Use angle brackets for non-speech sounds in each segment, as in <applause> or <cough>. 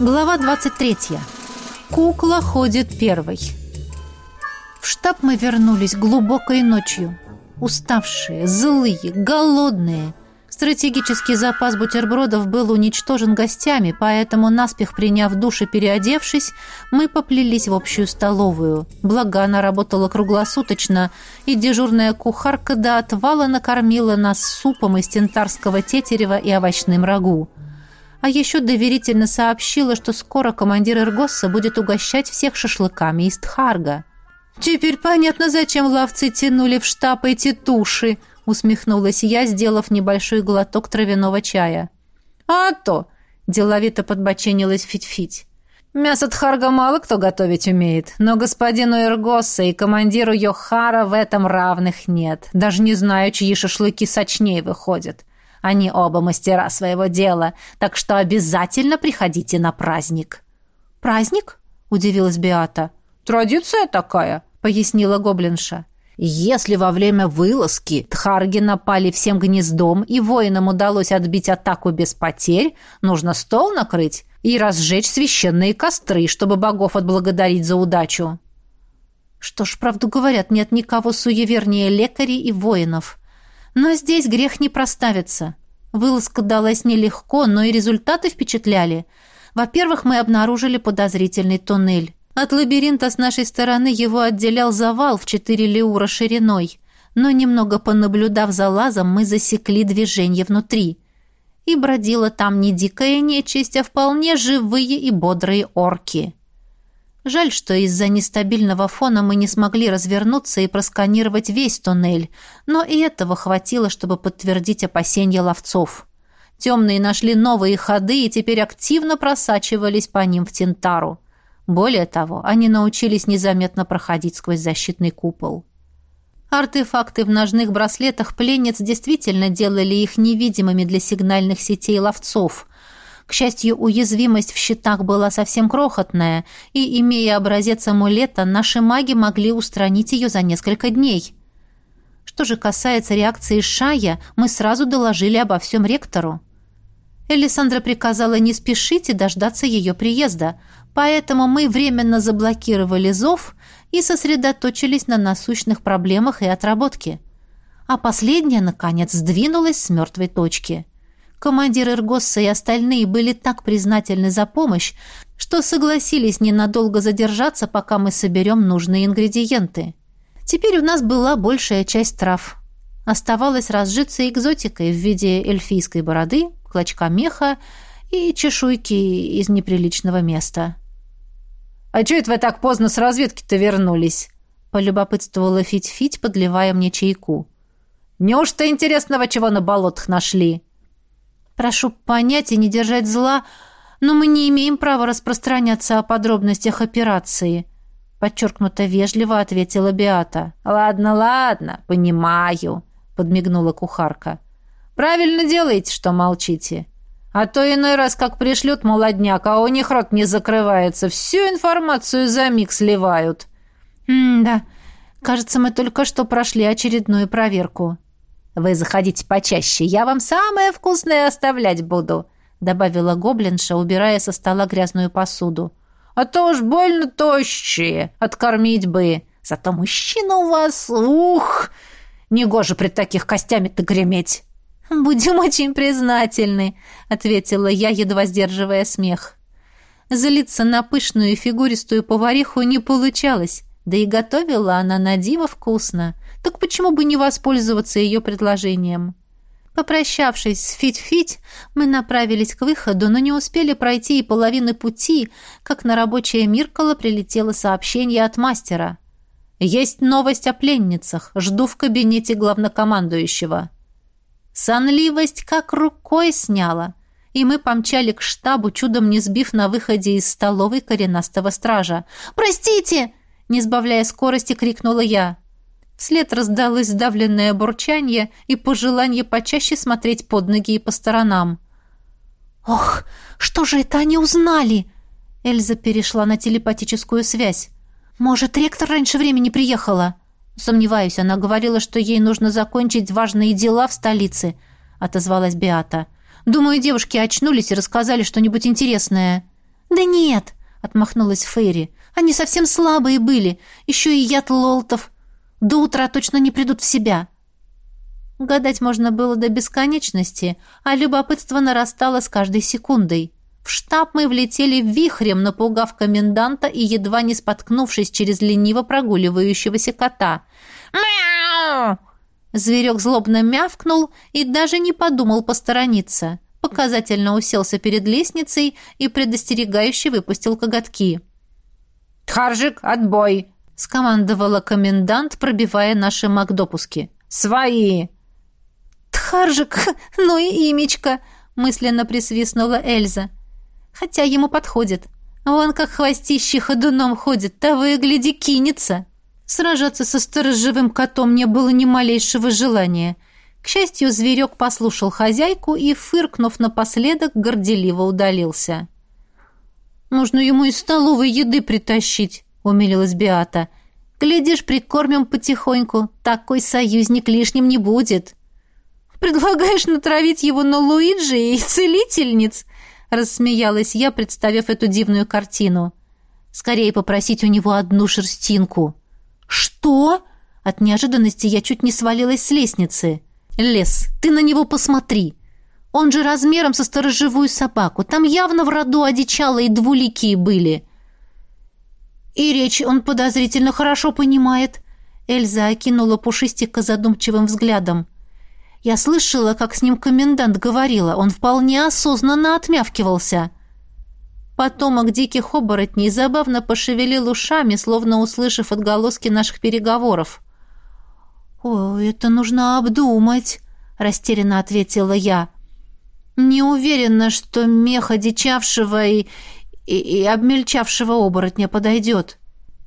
Глава 23. Кукла ходит первой. В штаб мы вернулись глубокой ночью. Уставшие, злые, голодные. Стратегический запас бутербродов был уничтожен гостями, поэтому, наспех приняв душ и переодевшись, мы поплелись в общую столовую. Благо, она работала круглосуточно, и дежурная кухарка до отвала накормила нас супом из тентарского тетерева и овощным рагу а еще доверительно сообщила, что скоро командир Эргосса будет угощать всех шашлыками из Тхарга. «Теперь понятно, зачем ловцы тянули в штаб эти туши», усмехнулась я, сделав небольшой глоток травяного чая. «А то!» – деловито подбоченилась Фить-Фить. «Мясо Тхарга мало кто готовить умеет, но господину Эргосса и командиру Йохара в этом равных нет. Даже не знаю, чьи шашлыки сочнее выходят. Они оба мастера своего дела, так что обязательно приходите на праздник». «Праздник?» — удивилась Беата. «Традиция такая», — пояснила гоблинша. «Если во время вылазки тхарги напали всем гнездом и воинам удалось отбить атаку без потерь, нужно стол накрыть и разжечь священные костры, чтобы богов отблагодарить за удачу». Что ж, правду говорят, нет никого суевернее лекарей и воинов. Но здесь грех не проставится. Вылазка далась нелегко, но и результаты впечатляли. Во-первых, мы обнаружили подозрительный туннель. От лабиринта с нашей стороны его отделял завал в четыре леура шириной. Но немного понаблюдав за лазом, мы засекли движение внутри. И бродила там не дикая нечисть, а вполне живые и бодрые орки. Жаль, что из-за нестабильного фона мы не смогли развернуться и просканировать весь туннель, но и этого хватило, чтобы подтвердить опасения ловцов. Темные нашли новые ходы и теперь активно просачивались по ним в Тентару. Более того, они научились незаметно проходить сквозь защитный купол. Артефакты в ножных браслетах пленниц действительно делали их невидимыми для сигнальных сетей ловцов, к счастью, уязвимость в щитах была совсем крохотная, и, имея образец амулета, наши маги могли устранить ее за несколько дней. Что же касается реакции Шая, мы сразу доложили обо всем ректору. Элисандра приказала не спешить и дождаться ее приезда, поэтому мы временно заблокировали зов и сосредоточились на насущных проблемах и отработке. А последняя, наконец, сдвинулась с мертвой точки – Командир Иргосса и остальные были так признательны за помощь, что согласились ненадолго задержаться, пока мы соберем нужные ингредиенты. Теперь у нас была большая часть трав. Оставалось разжиться экзотикой в виде эльфийской бороды, клочка меха и чешуйки из неприличного места. «А чё это вы так поздно с разведки-то вернулись?» — полюбопытствовала Фить-Фить, подливая мне чайку. «Неужто интересного чего на болотах нашли?» Прошу понять и не держать зла, но мы не имеем права распространяться о подробностях операции», — подчеркнуто вежливо ответила Биата. «Ладно, ладно, понимаю», — подмигнула кухарка. «Правильно делаете, что молчите. А то иной раз, как пришлют молодняк, а у них рот не закрывается, всю информацию за миг сливают». «М-да, кажется, мы только что прошли очередную проверку». «Вы заходите почаще, я вам самое вкусное оставлять буду», добавила гоблинша, убирая со стола грязную посуду. «А то уж больно тощие, откормить бы. Зато мужчина у вас, ух, негоже при таких костями-то греметь». «Будем очень признательны», — ответила я, едва сдерживая смех. Злиться на пышную и фигуристую повариху не получалось, да и готовила она на диво вкусно. Так почему бы не воспользоваться ее предложением? Попрощавшись с Фить-Фить, мы направились к выходу, но не успели пройти и половины пути, как на рабочее Миркало прилетело сообщение от мастера. «Есть новость о пленницах. Жду в кабинете главнокомандующего». Сонливость как рукой сняла, и мы помчали к штабу, чудом не сбив на выходе из столовой коренастого стража. «Простите!» Не сбавляя скорости, крикнула я. Вслед раздалось сдавленное бурчание и пожелание почаще смотреть под ноги и по сторонам. «Ох, что же это они узнали?» Эльза перешла на телепатическую связь. «Может, ректор раньше времени приехала?» «Сомневаюсь, она говорила, что ей нужно закончить важные дела в столице», — отозвалась Беата. «Думаю, девушки очнулись и рассказали что-нибудь интересное». «Да нет!» — отмахнулась Фейри. «Они совсем слабые были. Еще и яд лолтов. До утра точно не придут в себя». Гадать можно было до бесконечности, а любопытство нарастало с каждой секундой. В штаб мы влетели вихрем, напугав коменданта и едва не споткнувшись через лениво прогуливающегося кота. «Мяу!» Зверек злобно мявкнул и даже не подумал посторониться. Показательно уселся перед лестницей и предостерегающе выпустил коготки. «Харжик, отбой!» — скомандовала комендант, пробивая наши макдопуски. «Свои!» «Тхаржик, <laughs> ну и имечко!» — мысленно присвистнула Эльза. «Хотя ему подходит. Вон как хвостище ходуном ходит, того и гляди кинется!» Сражаться со сторожевым котом не было ни малейшего желания. К счастью, зверек послушал хозяйку и, фыркнув напоследок, горделиво удалился. «Нужно ему из столовой еды притащить», — умилилась Биата. «Глядишь, прикормим потихоньку. Такой союзник лишним не будет». «Предлагаешь натравить его на Луиджи и целительниц?» — рассмеялась я, представив эту дивную картину. «Скорее попросить у него одну шерстинку». «Что?» От неожиданности я чуть не свалилась с лестницы. «Лес, ты на него посмотри. Он же размером со сторожевую собаку. Там явно в роду одичалые двуликие были». «И речь он подозрительно хорошо понимает». Эльза окинула Пушистика задумчивым взглядом. «Я слышала, как с ним комендант говорила. Он вполне осознанно отмявкивался». Потомок диких оборотней забавно пошевелил ушами, словно услышав отголоски наших переговоров. «О, это нужно обдумать», — растерянно ответила я. «Не уверена, что мех одичавшего и, и, и обмельчавшего оборотня подойдет».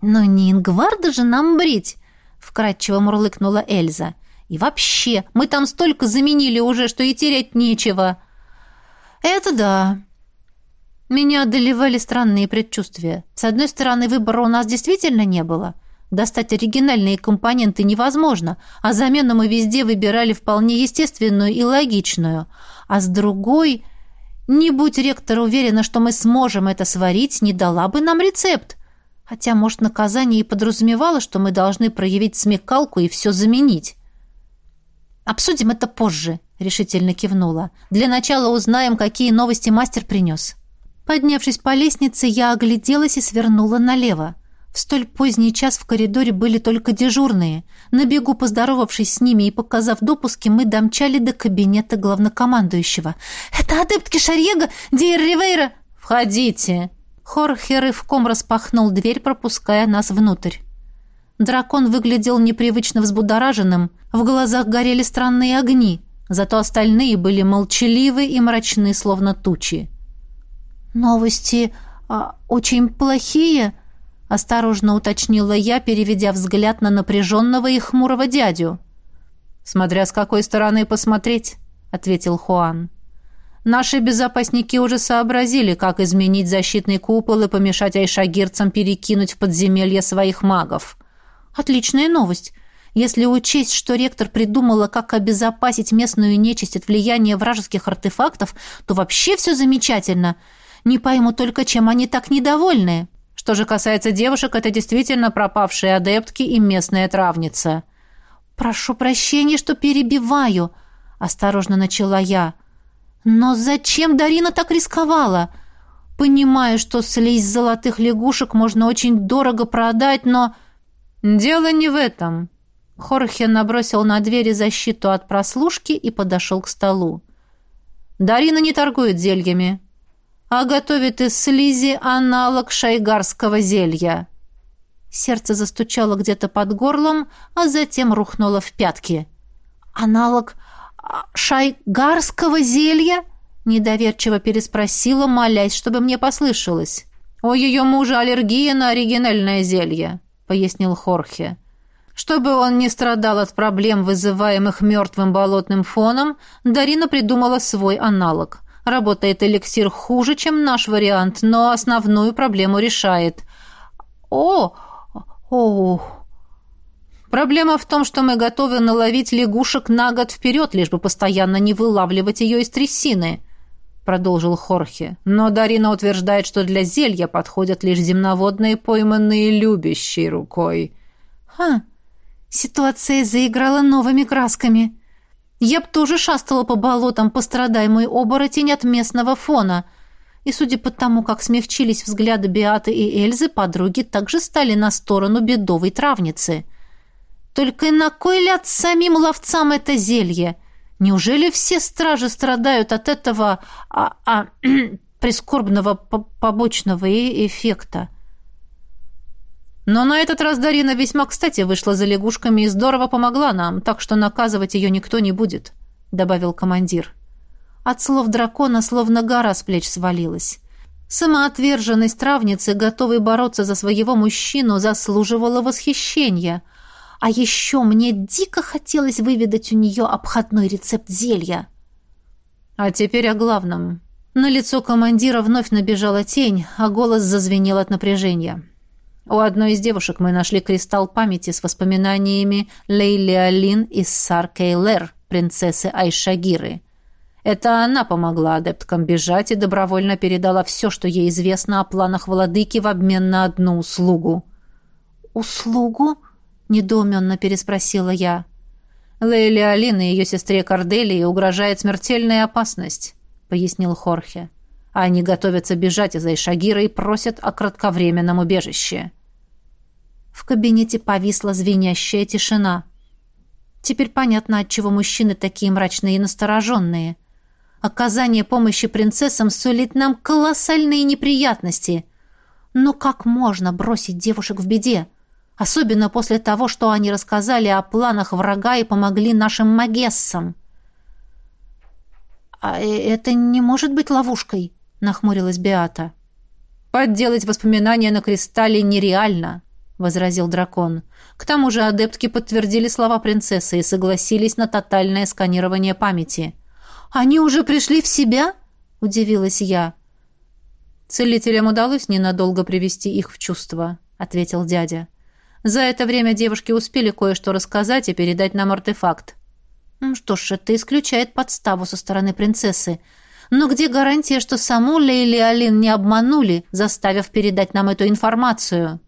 «Но не Ингварда же нам брить», — вкратчиво мурлыкнула Эльза. «И вообще, мы там столько заменили уже, что и терять нечего». «Это да», меня одолевали странные предчувствия. С одной стороны, выбора у нас действительно не было. Достать оригинальные компоненты невозможно, а замену мы везде выбирали вполне естественную и логичную. А с другой, не будь ректор уверена, что мы сможем это сварить, не дала бы нам рецепт. Хотя, может, наказание и подразумевало, что мы должны проявить смекалку и все заменить. «Обсудим это позже», — решительно кивнула. «Для начала узнаем, какие новости мастер принес». Поднявшись по лестнице, я огляделась и свернула налево. В столь поздний час в коридоре были только дежурные. На бегу поздоровавшись с ними и показав допуски, мы домчали до кабинета главнокомандующего. «Это адептки Шарьега, Диер Ривейра!» «Входите!» Хорхе рывком распахнул дверь, пропуская нас внутрь. Дракон выглядел непривычно взбудораженным, в глазах горели странные огни, зато остальные были молчаливы и мрачны, словно тучи. «Новости а, очень плохие?» — осторожно уточнила я, переведя взгляд на напряженного и хмурого дядю. «Смотря с какой стороны посмотреть», — ответил Хуан. «Наши безопасники уже сообразили, как изменить защитный купол и помешать айшагирцам перекинуть в подземелье своих магов». «Отличная новость. Если учесть, что ректор придумала, как обезопасить местную нечисть от влияния вражеских артефактов, то вообще все замечательно. Не пойму только, чем они так недовольны. Что же касается девушек, это действительно пропавшие адептки и местная травница. «Прошу прощения, что перебиваю», — осторожно начала я. «Но зачем Дарина так рисковала? Понимаю, что слизь золотых лягушек можно очень дорого продать, но...» «Дело не в этом». Хорхе набросил на двери защиту от прослушки и подошел к столу. «Дарина не торгует зельями а готовит из слизи аналог шайгарского зелья. Сердце застучало где-то под горлом, а затем рухнуло в пятки. «Аналог а, шайгарского зелья?» Недоверчиво переспросила, молясь, чтобы мне послышалось. «У ее мужа аллергия на оригинальное зелье», — пояснил Хорхе. Чтобы он не страдал от проблем, вызываемых мертвым болотным фоном, Дарина придумала свой аналог. Работает эликсир хуже, чем наш вариант, но основную проблему решает. О, о. Проблема в том, что мы готовы наловить лягушек на год вперед, лишь бы постоянно не вылавливать ее из трясины. — продолжил Хорхе. «Но Дарина утверждает, что для зелья подходят лишь земноводные, пойманные любящей рукой». «Ха! Ситуация заиграла новыми красками. Я б тоже шастала по болотам, пострадай мой оборотень от местного фона. И судя по тому, как смягчились взгляды Биаты и Эльзы, подруги также стали на сторону бедовой травницы. Только на кой ляд самим ловцам это зелье?» Неужели все стражи страдают от этого а, а, <clears throat> прискорбного побочного эффекта? Но на этот раз Дарина весьма кстати вышла за лягушками и здорово помогла нам, так что наказывать ее никто не будет», — добавил командир. От слов дракона словно гора с плеч свалилась. Самоотверженность травницы, готовой бороться за своего мужчину, заслуживала восхищения — а еще мне дико хотелось выведать у нее обходной рецепт зелья. А теперь о главном. На лицо командира вновь набежала тень, а голос зазвенел от напряжения. У одной из девушек мы нашли кристалл памяти с воспоминаниями Лейли Алин из Сар-Кейлер, принцессы Айшагиры. Это она помогла адепткам бежать и добровольно передала все, что ей известно о планах владыки в обмен на одну услугу. «Услугу?» недоуменно переспросила я. Лейли Алин и ее сестре Корделии угрожает смертельная опасность, пояснил Хорхе. Они готовятся бежать из Айшагира и просят о кратковременном убежище. В кабинете повисла звенящая тишина. Теперь понятно, отчего мужчины такие мрачные и настороженные. Оказание помощи принцессам сулит нам колоссальные неприятности. Но как можно бросить девушек в беде? Особенно после того, что они рассказали о планах врага и помогли нашим магессам. «А э, это не может быть ловушкой?» — нахмурилась Беата. «Подделать воспоминания на кристалле нереально», — возразил дракон. «К тому же адептки подтвердили слова принцессы и согласились на тотальное сканирование памяти». «Они уже пришли в себя?» — удивилась я. «Целителям удалось ненадолго привести их в чувство», — ответил дядя. За это время девушки успели кое-что рассказать и передать нам артефакт. Что ж, это исключает подставу со стороны принцессы. Но где гарантия, что саму Лейли Алин не обманули, заставив передать нам эту информацию?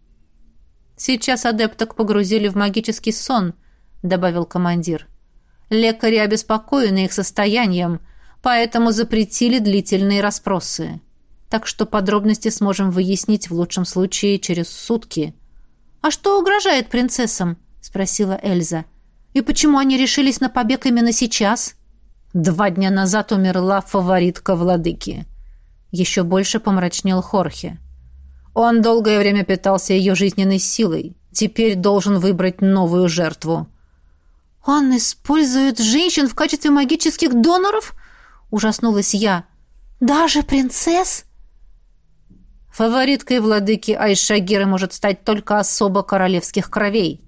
Сейчас адепток погрузили в магический сон, добавил командир. Лекари обеспокоены их состоянием, поэтому запретили длительные расспросы. Так что подробности сможем выяснить в лучшем случае через сутки. «А что угрожает принцессам?» — спросила Эльза. «И почему они решились на побег именно сейчас?» «Два дня назад умерла фаворитка владыки». Еще больше помрачнел Хорхе. Он долгое время питался ее жизненной силой. Теперь должен выбрать новую жертву. «Он использует женщин в качестве магических доноров?» — ужаснулась я. «Даже принцесс?» Фавориткой владыки Айшагира может стать только особо королевских кровей.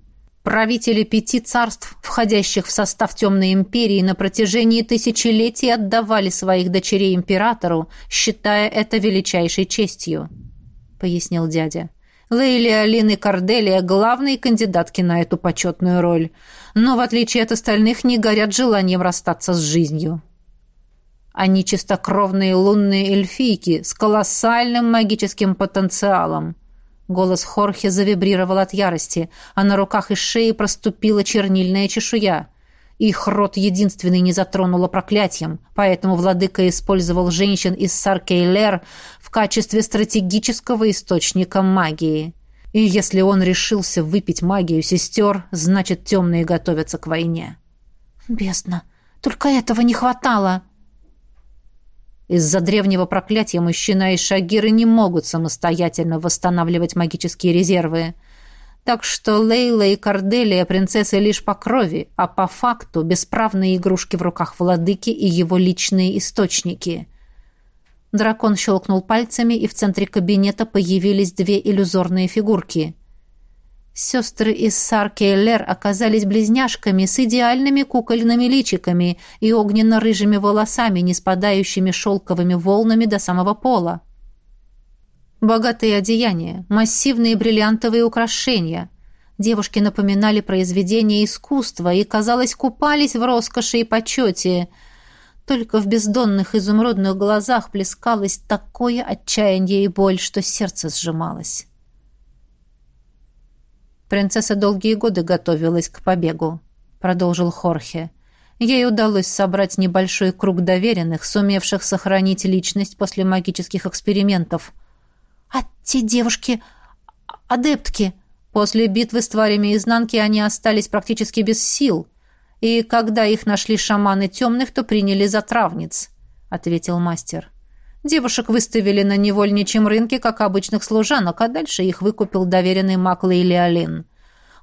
Правители пяти царств, входящих в состав Темной империи, на протяжении тысячелетий отдавали своих дочерей императору, считая это величайшей честью, — пояснил дядя. Лейли Алин и Корделия — главные кандидатки на эту почетную роль, но, в отличие от остальных, не горят желанием расстаться с жизнью. Они чистокровные лунные эльфийки с колоссальным магическим потенциалом. Голос Хорхе завибрировал от ярости, а на руках и шее проступила чернильная чешуя. Их рот единственный не затронуло проклятием, поэтому владыка использовал женщин из Саркейлер в качестве стратегического источника магии. И если он решился выпить магию сестер, значит, темные готовятся к войне. «Бесно! Только этого не хватало!» Из-за древнего проклятия мужчина и шагиры не могут самостоятельно восстанавливать магические резервы. Так что Лейла и Корделия принцессы лишь по крови, а по факту бесправные игрушки в руках владыки и его личные источники. Дракон щелкнул пальцами, и в центре кабинета появились две иллюзорные фигурки — Сестры из Саркейлер оказались близняшками с идеальными кукольными личиками и огненно-рыжими волосами, не спадающими шелковыми волнами до самого пола. Богатые одеяния, массивные бриллиантовые украшения. Девушки напоминали произведения искусства и, казалось, купались в роскоши и почете. Только в бездонных изумрудных глазах плескалось такое отчаяние и боль, что сердце сжималось. Принцесса долгие годы готовилась к побегу, продолжил Хорхе. Ей удалось собрать небольшой круг доверенных, сумевших сохранить личность после магических экспериментов. А те девушки, адептки, после битвы с тварями изнанки они остались практически без сил, и когда их нашли шаманы темных, то приняли за травниц, ответил мастер. Девушек выставили на невольничьем рынке, как обычных служанок, а дальше их выкупил доверенный маг Лейлиалин.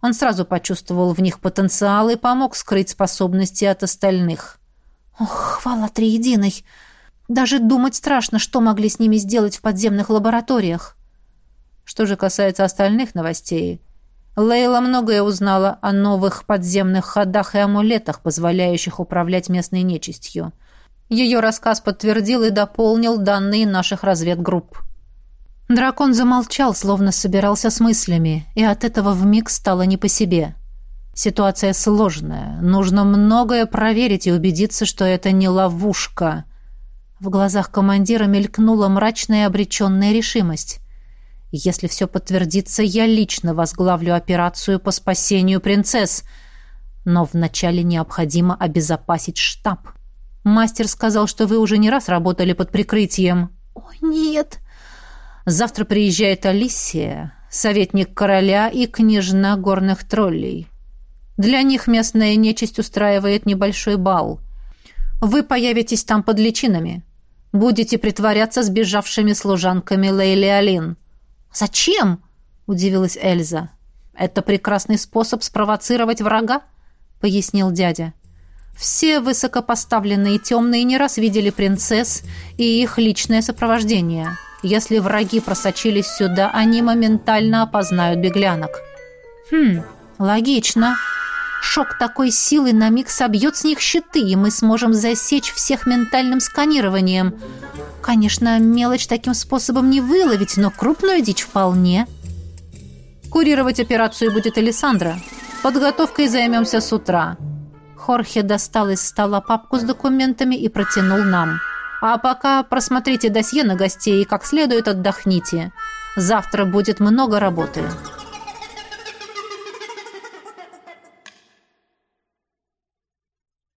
Он сразу почувствовал в них потенциал и помог скрыть способности от остальных. «Ох, хвала триединой! Даже думать страшно, что могли с ними сделать в подземных лабораториях!» Что же касается остальных новостей, Лейла многое узнала о новых подземных ходах и амулетах, позволяющих управлять местной нечистью – ее рассказ подтвердил и дополнил данные наших разведгрупп. Дракон замолчал, словно собирался с мыслями, и от этого вмиг стало не по себе. Ситуация сложная. Нужно многое проверить и убедиться, что это не ловушка. В глазах командира мелькнула мрачная обреченная решимость. Если все подтвердится, я лично возглавлю операцию по спасению принцесс. Но вначале необходимо обезопасить штаб. Мастер сказал, что вы уже не раз работали под прикрытием. Ой, нет. Завтра приезжает Алисия, советник короля и княжна горных троллей. Для них местная нечисть устраивает небольшой бал. Вы появитесь там под личинами. Будете притворяться сбежавшими служанками Лейли Алин. Зачем? удивилась Эльза. Это прекрасный способ спровоцировать врага, пояснил дядя. Все высокопоставленные темные не раз видели принцесс и их личное сопровождение. Если враги просочились сюда, они моментально опознают беглянок. Хм, логично. Шок такой силы на миг собьет с них щиты, и мы сможем засечь всех ментальным сканированием. Конечно, мелочь таким способом не выловить, но крупную дичь вполне. Курировать операцию будет Александра. Подготовкой займемся с утра. Хорхе достал из стола папку с документами и протянул нам. «А пока просмотрите досье на гостей и как следует отдохните. Завтра будет много работы».